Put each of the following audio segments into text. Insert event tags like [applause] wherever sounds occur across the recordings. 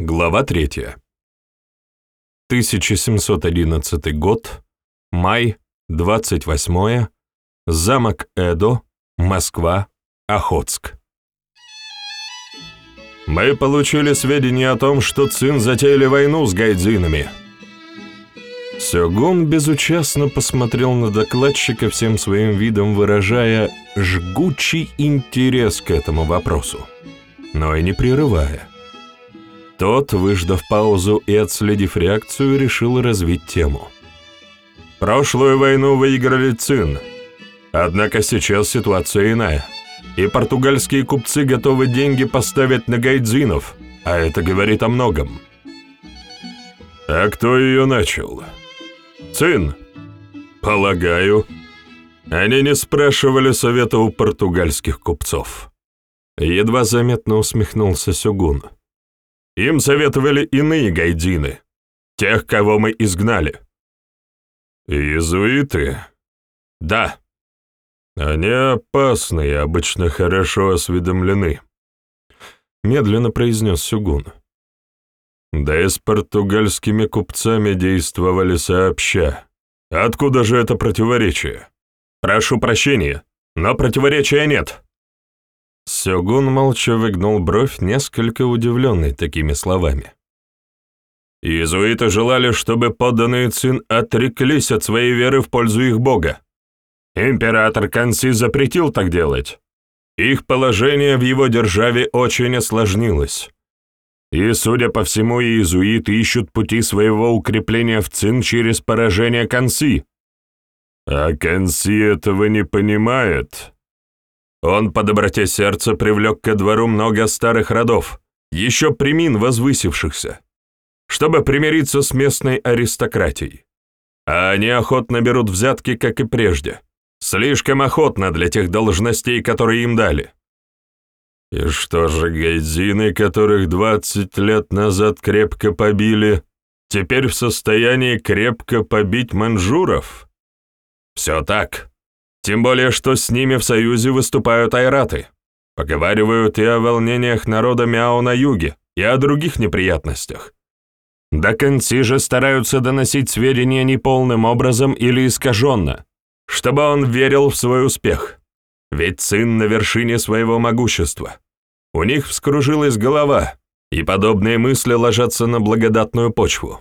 Глава 3. 1711 год, май, 28 замок Эдо, Москва, Охотск. Мы получили сведения о том, что Цин затеяли войну с гайдзинами. Сёгун безучастно посмотрел на докладчика всем своим видом, выражая жгучий интерес к этому вопросу, но и не прерывая. Тот, выждав паузу и отследив реакцию, решил развить тему. «Прошлую войну выиграли Цин, однако сейчас ситуация иная, и португальские купцы готовы деньги поставить на гайдзинов, а это говорит о многом». «А кто ее начал?» «Цин?» «Полагаю». Они не спрашивали совета у португальских купцов. Едва заметно усмехнулся Сюгун. Им советовали иные гайдины, тех, кого мы изгнали. Иезуиты? Да. Они опасны и обычно хорошо осведомлены, медленно произнес Сюгун. Да и с португальскими купцами действовали сообща. Откуда же это противоречие? Прошу прощения, но противоречия нет. Сёгун молча выгнул бровь, несколько удивленный такими словами. Иезуиты желали, чтобы подданные Цин отреклись от своей веры в пользу их бога. Император Канси запретил так делать. Их положение в его державе очень осложнилось. И, судя по всему, иезуиты ищут пути своего укрепления в Цин через поражение Канси. А Канси этого не понимает, он по доброте сердца привлек ко двору много старых родов, еще примин возвысившихся, чтобы примириться с местной аристократией. А они охотно берут взятки, как и прежде. Слишком охотно для тех должностей, которые им дали. И что же гайдзины, которых двадцать лет назад крепко побили, теперь в состоянии крепко побить манжуров? Все так. Тем более, что с ними в союзе выступают айраты. Поговаривают и о волнениях народа Мяо на юге, и о других неприятностях. До концы же стараются доносить сведения неполным образом или искаженно, чтобы он верил в свой успех. Ведь сын на вершине своего могущества. У них вскружилась голова, и подобные мысли ложатся на благодатную почву.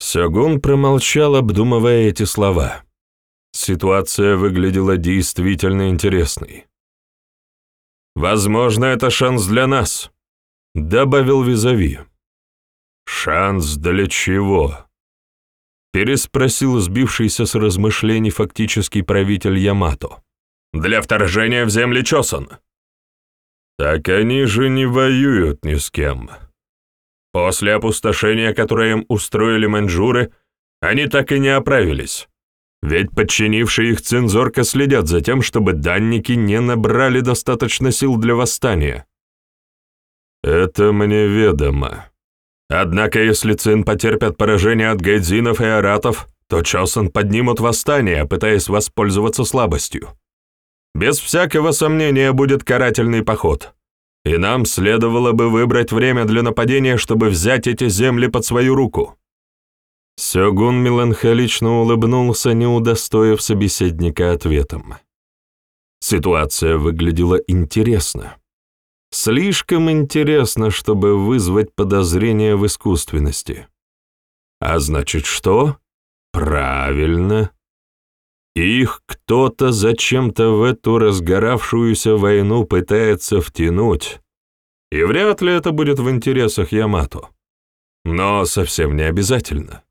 Сёгун промолчал, обдумывая эти слова. Ситуация выглядела действительно интересной. «Возможно, это шанс для нас», — добавил Визави. «Шанс для чего?» — переспросил сбившийся с размышлений фактический правитель Ямато. «Для вторжения в земли Чосон». «Так они же не воюют ни с кем», После опустошения, которое им устроили маньчжуры, они так и не оправились. Ведь подчинившие их цензорка следят за тем, чтобы данники не набрали достаточно сил для восстания. Это мне ведомо. Однако, если Цин потерпят поражение от гайдзинов и аратов, то Чосон поднимут восстание, пытаясь воспользоваться слабостью. Без всякого сомнения будет карательный поход. И нам следовало бы выбрать время для нападения, чтобы взять эти земли под свою руку. Сёгун меланхолично улыбнулся, не удостоив собеседника ответом. Ситуация выглядела интересно. Слишком интересно, чтобы вызвать подозрения в искусственности. А значит что? Правильно. Их кто-то зачем-то в эту разгоравшуюся войну пытается втянуть. И вряд ли это будет в интересах Ямато. Но совсем не обязательно.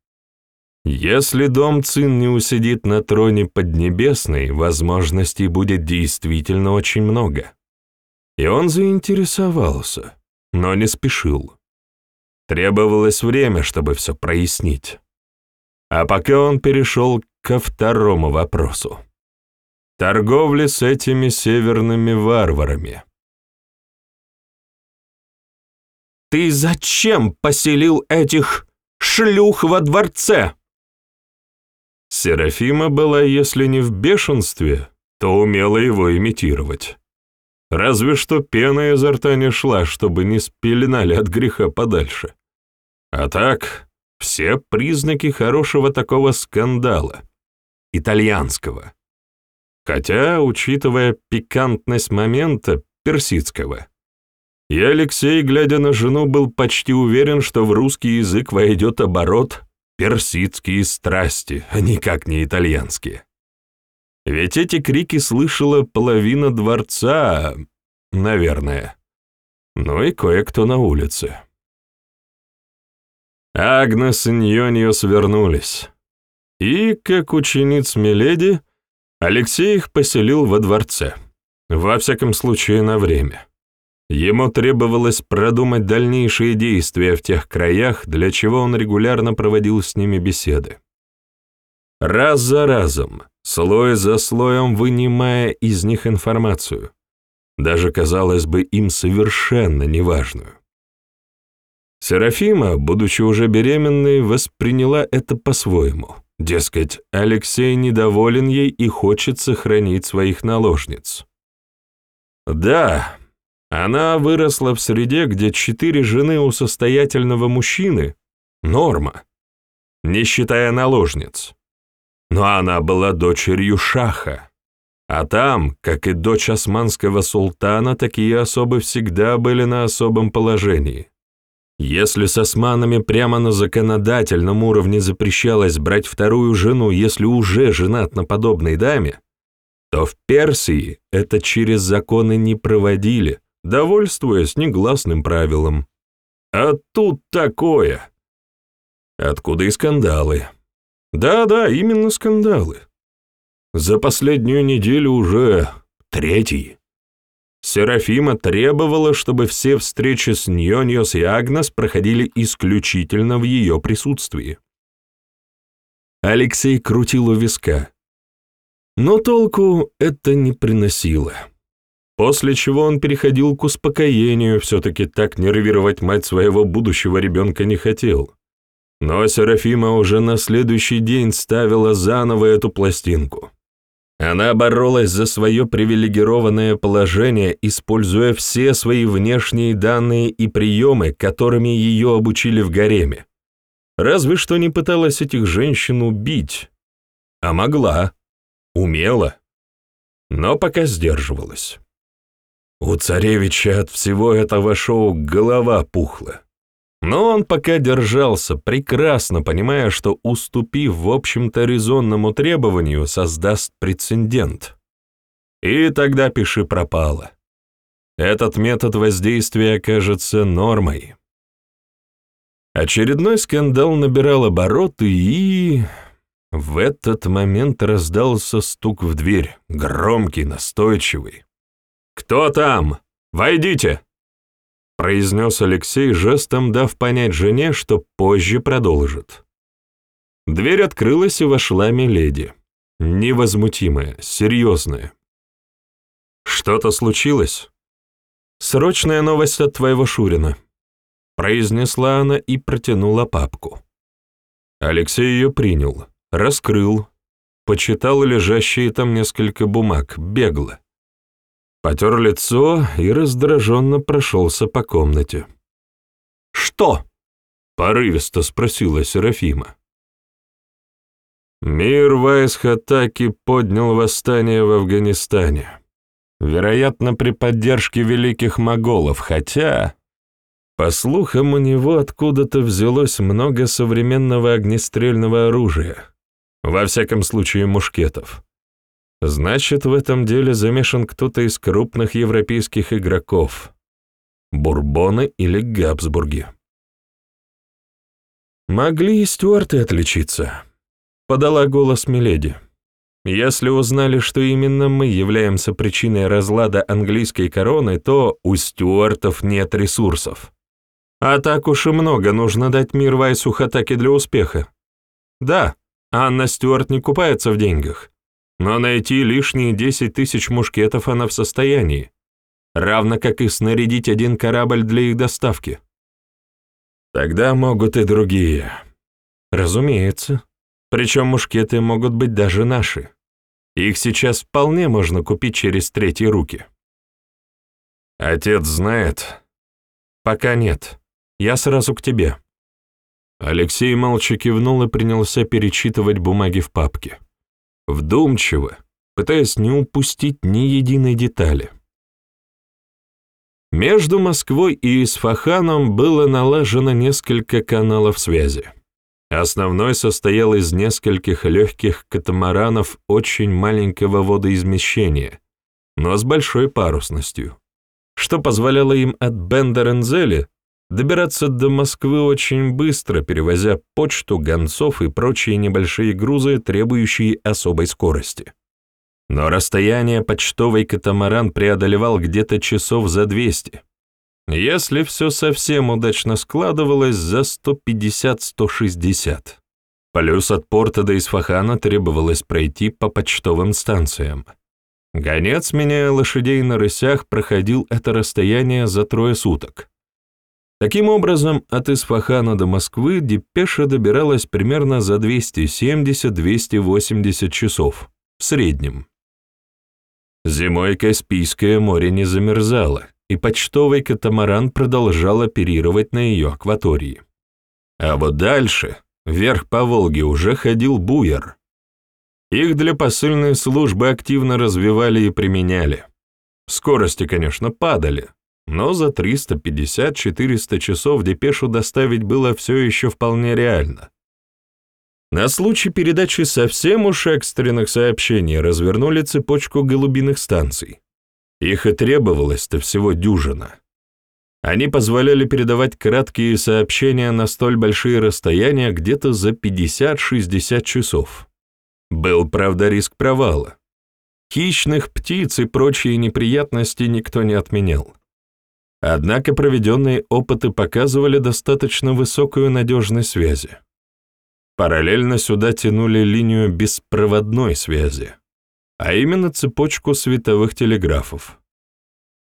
Если дом Цин не усидит на троне Поднебесной, возможностей будет действительно очень много. И он заинтересовался, но не спешил. Требовалось время, чтобы все прояснить. А пока он перешел ко второму вопросу. Торговли с этими северными варварами. «Ты зачем поселил этих шлюх во дворце?» Серафима была, если не в бешенстве, то умела его имитировать. Разве что пена изо рта не шла, чтобы не спеленали от греха подальше. А так, все признаки хорошего такого скандала. Итальянского. Хотя, учитывая пикантность момента, персидского. И Алексей, глядя на жену, был почти уверен, что в русский язык войдет оборот персидские страсти, а никак не итальянские. Ведь эти крики слышала половина дворца, наверное. Ну и кое-кто на улице. Агнес и Ньоньо свернулись. И, как учениц Миледи, Алексей их поселил во дворце. Во всяком случае, на время. Ему требовалось продумать дальнейшие действия в тех краях, для чего он регулярно проводил с ними беседы. Раз за разом, слой за слоем вынимая из них информацию, даже, казалось бы, им совершенно неважную. Серафима, будучи уже беременной, восприняла это по-своему. Дескать, Алексей недоволен ей и хочет сохранить своих наложниц. Да, она выросла в среде, где четыре жены у состоятельного мужчины — норма, не считая наложниц но она была дочерью шаха. А там, как и дочь османского султана, такие особы всегда были на особом положении. Если с османами прямо на законодательном уровне запрещалось брать вторую жену, если уже женат на подобной даме, то в Персии это через законы не проводили, довольствуясь негласным правилом. А тут такое. Откуда и скандалы. Да-да, именно скандалы. За последнюю неделю уже третий. Серафима требовала, чтобы все встречи с Ньоньос и Агнес проходили исключительно в ее присутствии. Алексей крутил у виска. Но толку это не приносило. После чего он переходил к успокоению, все-таки так нервировать мать своего будущего ребенка не хотел. Но Серафима уже на следующий день ставила заново эту пластинку. Она боролась за свое привилегированное положение, используя все свои внешние данные и приемы, которыми ее обучили в гареме. Разве что не пыталась этих женщин убить. А могла, умела, но пока сдерживалась. У царевича от всего этого шоу голова пухла. Но он пока держался, прекрасно понимая, что, уступив, в общем-то, резонному требованию, создаст прецедент. И тогда пиши пропало. Этот метод воздействия окажется нормой. Очередной скандал набирал обороты, и... В этот момент раздался стук в дверь, громкий, настойчивый. «Кто там? Войдите!» произнес Алексей, жестом дав понять жене, что позже продолжит. Дверь открылась, и вошла Миледи. Невозмутимая, серьезная. «Что-то случилось?» «Срочная новость от твоего Шурина», — произнесла она и протянула папку. Алексей ее принял, раскрыл, почитал лежащие там несколько бумаг, бегло потер лицо и раздраженно прошелся по комнате. «Что?» — порывисто спросила Серафима. Мир Вайсхатаки поднял восстание в Афганистане. Вероятно, при поддержке великих моголов, хотя, по слухам, у него откуда-то взялось много современного огнестрельного оружия, во всяком случае мушкетов. Значит, в этом деле замешан кто-то из крупных европейских игроков. Бурбоны или Габсбурги. Могли и стюарты отличиться, подала голос Миледи. Если узнали, что именно мы являемся причиной разлада английской короны, то у стюартов нет ресурсов. А так уж и много нужно дать мир Вайсу Хатаки для успеха. Да, Анна Стюарт не купается в деньгах, но найти лишние десять тысяч мушкетов она в состоянии, равно как и снарядить один корабль для их доставки. Тогда могут и другие. Разумеется. Причем мушкеты могут быть даже наши. Их сейчас вполне можно купить через третьи руки. Отец знает? Пока нет. Я сразу к тебе. Алексей молча кивнул и принялся перечитывать бумаги в папке. Вдумчиво, пытаясь не упустить ни единой детали. Между Москвой и Исфаханом было налажено несколько каналов связи. Основной состоял из нескольких легких катамаранов очень маленького водоизмещения, но с большой парусностью, что позволяло им от Бендерензели добираться до Москвы очень быстро, перевозя почту, гонцов и прочие небольшие грузы, требующие особой скорости. Но расстояние почтовый катамаран преодолевал где-то часов за 200, если все совсем удачно складывалось, за 150-160. Плюс от порта до Исфахана требовалось пройти по почтовым станциям. Гонец, меняя лошадей на рысях, проходил это расстояние за трое суток. Таким образом, от Исфахана до Москвы депеша добиралась примерно за 270-280 часов, в среднем. Зимой Каспийское море не замерзало, и почтовый катамаран продолжал оперировать на ее акватории. А вот дальше, вверх по Волге, уже ходил буер. Их для посыльной службы активно развивали и применяли. Скорости, конечно, падали, но за 350-400 часов депешу доставить было все еще вполне реально. На случай передачи совсем уж экстренных сообщений развернули цепочку голубиных станций. Их и требовалось-то всего дюжина. Они позволяли передавать краткие сообщения на столь большие расстояния где-то за 50-60 часов. Был, правда, риск провала. Хищных птиц и прочие неприятности никто не отменял. Однако проведенные опыты показывали достаточно высокую надежность связи. Параллельно сюда тянули линию беспроводной связи а именно цепочку световых телеграфов.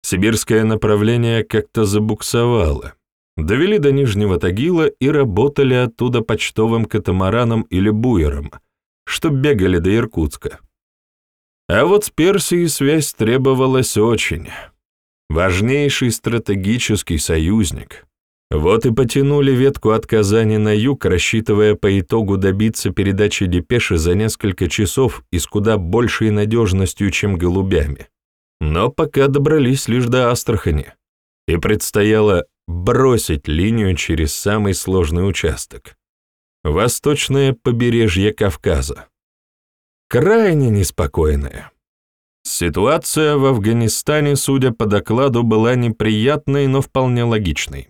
Сибирское направление как-то забуксовало. Довели до Нижнего Тагила и работали оттуда почтовым катамараном или буером, что бегали до Иркутска. А вот с Персией связь требовалась очень. Важнейший стратегический союзник. Вот и потянули ветку от Казани на юг, рассчитывая по итогу добиться передачи депеши за несколько часов и с куда большей надежностью, чем голубями. Но пока добрались лишь до Астрахани, и предстояло бросить линию через самый сложный участок — восточное побережье Кавказа. Крайне неспокойное. Ситуация в Афганистане, судя по докладу, была неприятной, но вполне логичной.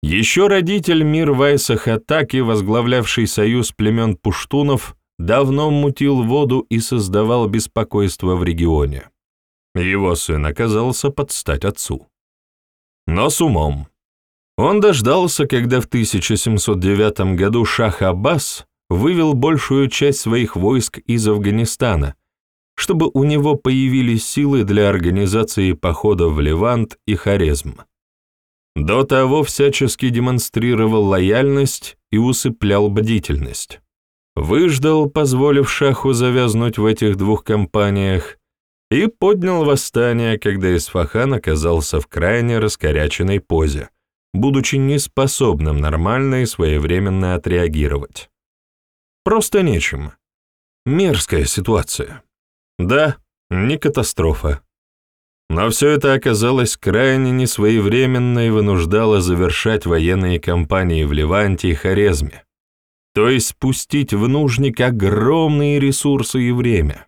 Еще родитель Мир Вайса Хатаки, возглавлявший союз племен пуштунов, давно мутил воду и создавал беспокойство в регионе. Его сын оказался под стать отцу. Но с умом. Он дождался, когда в 1709 году Шах Аббас вывел большую часть своих войск из Афганистана, чтобы у него появились силы для организации походов в Левант и Хорезм. До того всячески демонстрировал лояльность и усыплял бдительность. Выждал, позволив шаху завязнуть в этих двух компаниях, и поднял восстание, когда Исфахан оказался в крайне раскоряченной позе, будучи неспособным нормально и своевременно отреагировать. Просто нечем. Мерзкая ситуация. Да, не катастрофа. Но все это оказалось крайне несвоевременно и вынуждало завершать военные кампании в Ливанте и Хорезме, то есть спустить в нужник огромные ресурсы и время,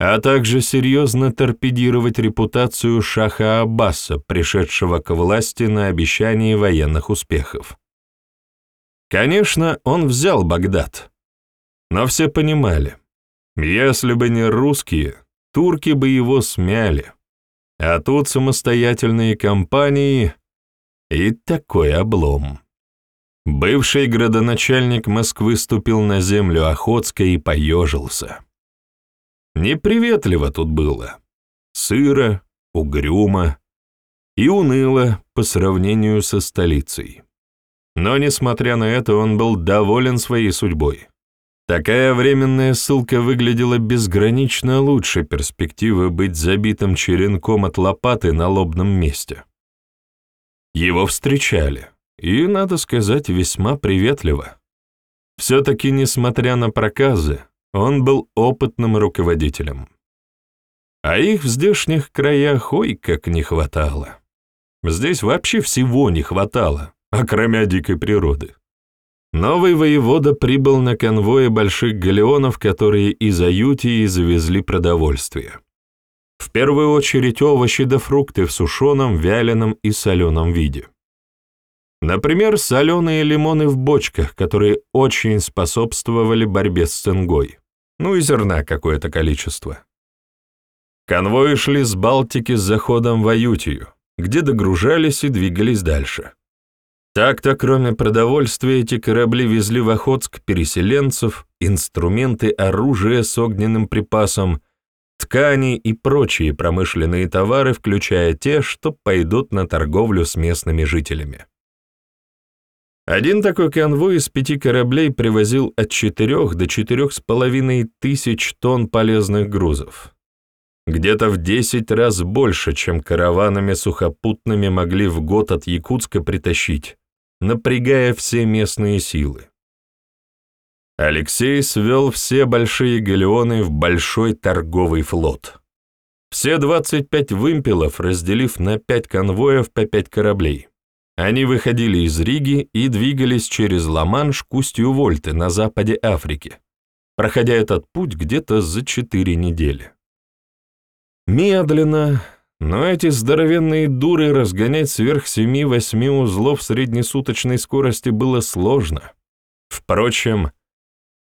а также серьезно торпедировать репутацию Шаха Аббаса, пришедшего к власти на обещании военных успехов. Конечно, он взял Багдад, но все понимали, если бы не русские, турки бы его смяли, а тут самостоятельные компании и такой облом. Бывший градоначальник Москвы ступил на землю Охотска и поежился. Неприветливо тут было. Сыро, угрюмо и уныло по сравнению со столицей. Но, несмотря на это, он был доволен своей судьбой. Такая временная ссылка выглядела безгранично лучше перспективы быть забитым черенком от лопаты на лобном месте. Его встречали, и, надо сказать, весьма приветливо. Все-таки, несмотря на проказы, он был опытным руководителем. А их в здешних краях ой как не хватало. Здесь вообще всего не хватало, окромя дикой природы. Новый воевода прибыл на конвое больших галеонов, которые из Аютии завезли продовольствие. В первую очередь овощи да фрукты в сушеном, вяленом и соленом виде. Например, соленые лимоны в бочках, которые очень способствовали борьбе с цингой. Ну и зерна какое-то количество. Конвои шли с Балтики с заходом в Аютию, где догружались и двигались дальше. Так-то, кроме продовольствия, эти корабли везли в Охотск переселенцев, инструменты, оружие с огненным припасом, ткани и прочие промышленные товары, включая те, что пойдут на торговлю с местными жителями. Один такой конвой из пяти кораблей привозил от четырех до четырех с половиной тысяч тонн полезных грузов где-то в 10 раз больше, чем караванами сухопутными могли в год от Якутска притащить, напрягая все местные силы. Алексей свел все большие галеоны в большой торговый флот. Все 25 вымпелов, разделив на 5 конвоев по 5 кораблей. Они выходили из Риги и двигались через Ла-Манш к устью Вольты на западе Африки, проходя этот путь где-то за 4 недели. Медленно, но эти здоровенные дуры разгонять сверх семи-восьми узлов среднесуточной скорости было сложно. Впрочем,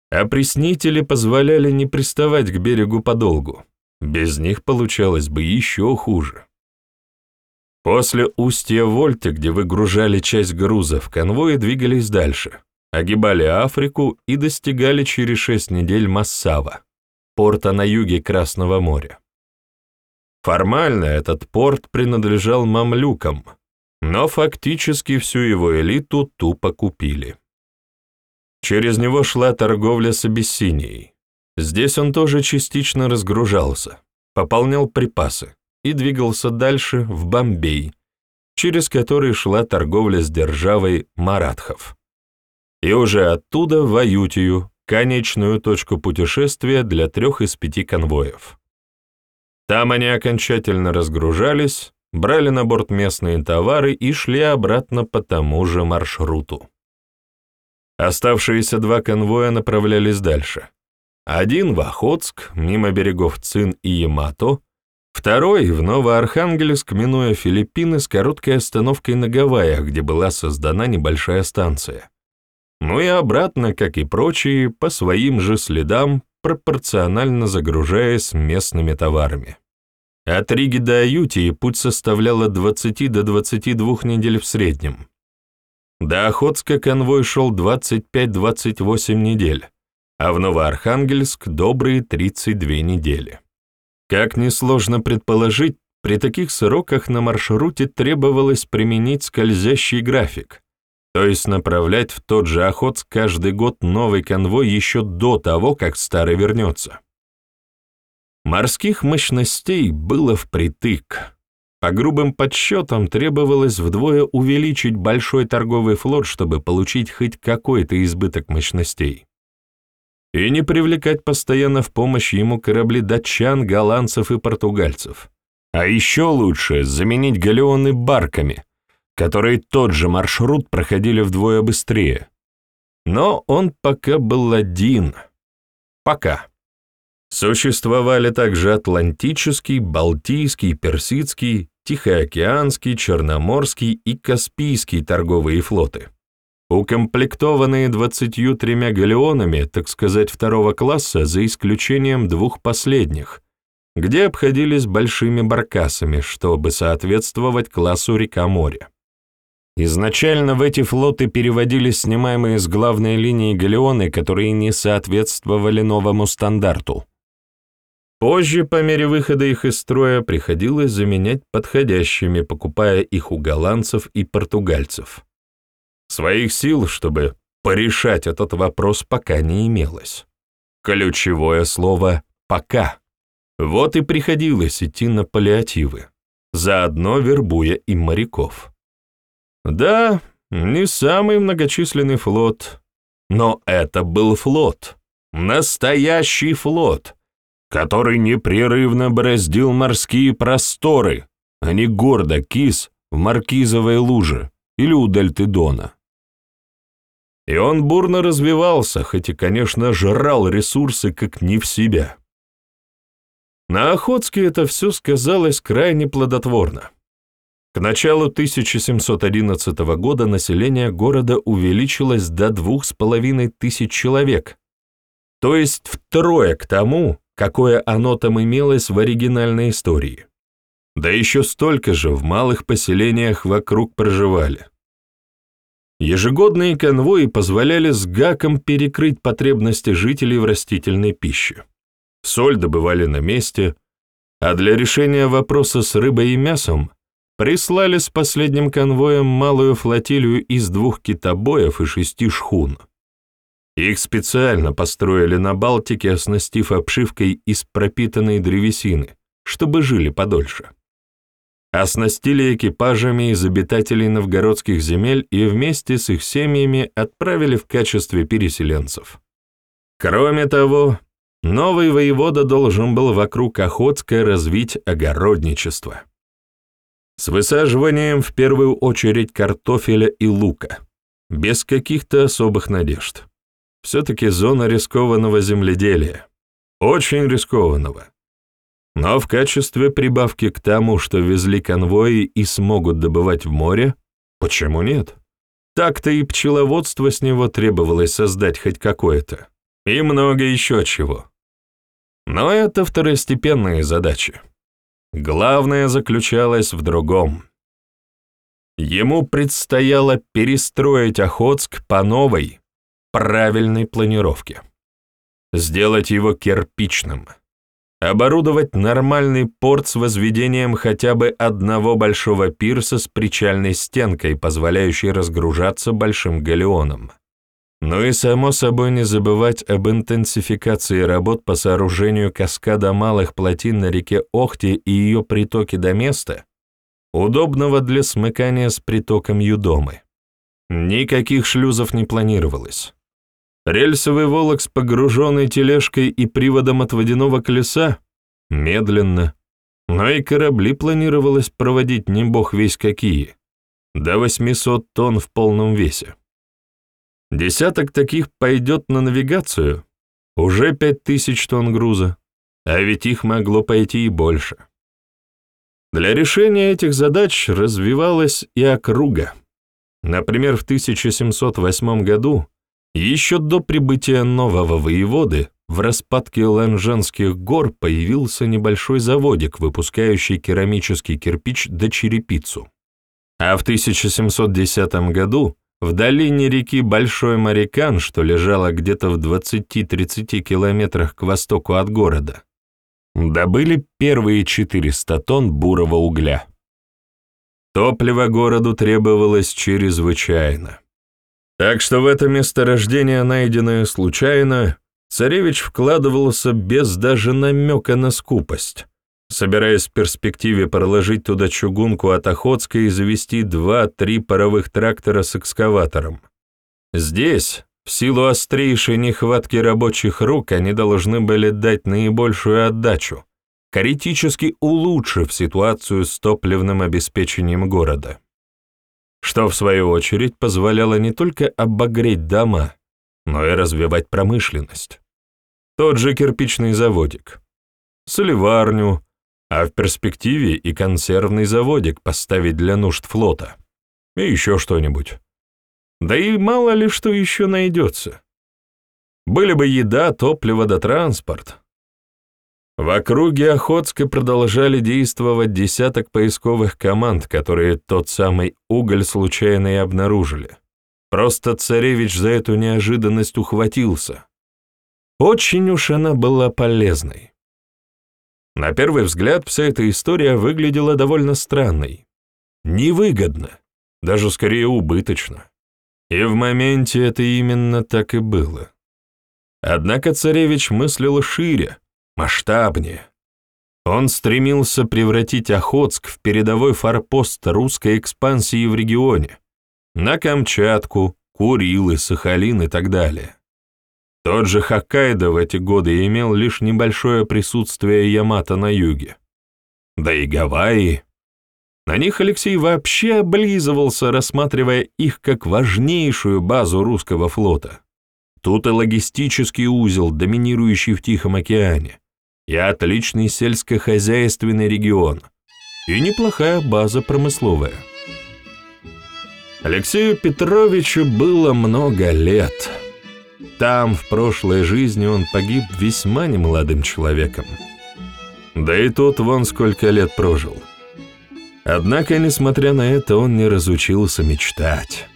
опреснители позволяли не приставать к берегу подолгу. Без них получалось бы еще хуже. После устья Вольты, где выгружали часть грузов, конвои двигались дальше, огибали Африку и достигали через шесть недель Массава, порта на юге Красного моря. Формально этот порт принадлежал мамлюкам, но фактически всю его элиту тупо купили. Через него шла торговля с Абиссинией. Здесь он тоже частично разгружался, пополнял припасы и двигался дальше в Бомбей, через который шла торговля с державой Маратхов. И уже оттуда в Аютию, конечную точку путешествия для трех из пяти конвоев. Там они окончательно разгружались, брали на борт местные товары и шли обратно по тому же маршруту. Оставшиеся два конвоя направлялись дальше. Один в Охотск, мимо берегов Цин и Ямато, второй в Новоархангельск, минуя Филиппины с короткой остановкой на Гавайях, где была создана небольшая станция. Ну и обратно, как и прочие, по своим же следам пропорционально загружаясь местными товарами. От Риги до Аютии путь составлял от 20 до 22 недель в среднем. До Охотска конвой шел 25-28 недель, а в Новоархангельск – добрые 32 недели. Как несложно предположить, при таких сроках на маршруте требовалось применить скользящий график – то есть направлять в тот же Охотск каждый год новый конвой еще до того, как старый вернется. Морских мощностей было впритык. По грубым подсчетам требовалось вдвое увеличить большой торговый флот, чтобы получить хоть какой-то избыток мощностей. И не привлекать постоянно в помощь ему корабли датчан, голландцев и португальцев. А еще лучше заменить галеоны барками, которые тот же маршрут проходили вдвое быстрее. Но он пока был один. Пока. Существовали также Атлантический, Балтийский, Персидский, Тихоокеанский, Черноморский и Каспийский торговые флоты. Укомплектованные 23 галеонами, так сказать, второго класса, за исключением двух последних, где обходились большими баркасами, чтобы соответствовать классу река-море. Изначально в эти флоты переводились снимаемые с главной линии галеоны, которые не соответствовали новому стандарту. Позже, по мере выхода их из строя, приходилось заменять подходящими, покупая их у голландцев и португальцев. Своих сил, чтобы порешать этот вопрос, пока не имелось. Ключевое слово «пока». Вот и приходилось идти на паллиативы, заодно вербуя и моряков. Да, не самый многочисленный флот, но это был флот, настоящий флот, который непрерывно бороздил морские просторы, а не гордо кис в маркизовой луже или у дельты Дона. И он бурно развивался, хоть и, конечно, жрал ресурсы как не в себя. На Охотске это все сказалось крайне плодотворно. К началу 1711 года население города увеличилось до двух с половиной тысяч человек, то есть втрое к тому, какое оно там имелось в оригинальной истории. Да еще столько же в малых поселениях вокруг проживали. Ежегодные конвои позволяли с гаком перекрыть потребности жителей в растительной пище. Соль добывали на месте, а для решения вопроса с рыбой и мясом прислали с последним конвоем малую флотилию из двух китобоев и шести шхун. Их специально построили на Балтике, оснастив обшивкой из пропитанной древесины, чтобы жили подольше. Оснастили экипажами из обитателей новгородских земель и вместе с их семьями отправили в качестве переселенцев. Кроме того, новый воевода должен был вокруг Охотска развить огородничество с высаживанием в первую очередь картофеля и лука, без каких-то особых надежд. Все-таки зона рискованного земледелия, очень рискованного. Но в качестве прибавки к тому, что везли конвои и смогут добывать в море, почему нет? Так-то и пчеловодство с него требовалось создать хоть какое-то, и много еще чего. Но это второстепенные задачи. Главное заключалось в другом. Ему предстояло перестроить Охотск по новой, правильной планировке. Сделать его кирпичным. Оборудовать нормальный порт с возведением хотя бы одного большого пирса с причальной стенкой, позволяющей разгружаться большим галеоном. Ну и, само собой, не забывать об интенсификации работ по сооружению каскада малых плотин на реке Охте и ее притоке до места, удобного для смыкания с притоком Юдомы. Никаких шлюзов не планировалось. Рельсовый волок с погруженной тележкой и приводом от водяного колеса — медленно. Но и корабли планировалось проводить не бог весь какие, до 800 тонн в полном весе. Десяток таких пойдет на навигацию, уже пять тысяч тонн груза, а ведь их могло пойти и больше. Для решения этих задач развивалась и округа. Например, в 1708 году, еще до прибытия нового воеводы, в распадке Ланжанских гор появился небольшой заводик, выпускающий керамический кирпич до черепицу. А в 1710 году в долине реки Большой Марикан, что лежала где-то в 20-30 километрах к востоку от города, добыли первые 400 тонн бурого угля. Топливо городу требовалось чрезвычайно. Так что в это месторождение, найденное случайно, царевич вкладывался без даже намека на скупость собираясь в перспективе проложить туда чугунку от Охотска и завести два-три паровых трактора с экскаватором. Здесь, в силу острейшей нехватки рабочих рук, они должны были дать наибольшую отдачу, критически улучшив ситуацию с топливным обеспечением города. Что, в свою очередь, позволяло не только обогреть дома, но и развивать промышленность. Тот же кирпичный заводик, соливарню, а в перспективе и консервный заводик поставить для нужд флота. И еще что-нибудь. Да и мало ли что еще найдется. Были бы еда, топливо да транспорт. В округе Охотска продолжали действовать десяток поисковых команд, которые тот самый уголь случайно и обнаружили. Просто царевич за эту неожиданность ухватился. Очень уж она была полезной. На первый взгляд вся эта история выглядела довольно странной. Невыгодно, даже скорее убыточно. И в моменте это именно так и было. Однако царевич мыслил шире, масштабнее. Он стремился превратить Охотск в передовой форпост русской экспансии в регионе, на Камчатку, Курилы, Сахалин и так далее. Тот же Хоккайдо в эти годы имел лишь небольшое присутствие Ямато на юге. Да и Гавайи. На них Алексей вообще облизывался, рассматривая их как важнейшую базу русского флота. Тут и логистический узел, доминирующий в Тихом океане, и отличный сельскохозяйственный регион, и неплохая база промысловая. Алексею Петровичу было много лет. Там, в прошлой жизни, он погиб весьма немолодым человеком. Да и тот вон сколько лет прожил. Однако, несмотря на это, он не разучился мечтать.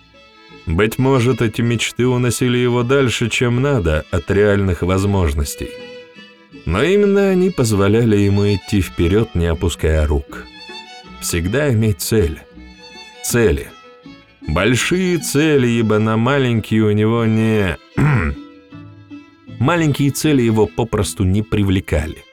Быть может, эти мечты уносили его дальше, чем надо, от реальных возможностей. Но именно они позволяли ему идти вперед, не опуская рук. Всегда иметь цель. Цели. Большие цели, ибо на маленькие у него не... [clears throat] Маленькие цели его попросту не привлекали.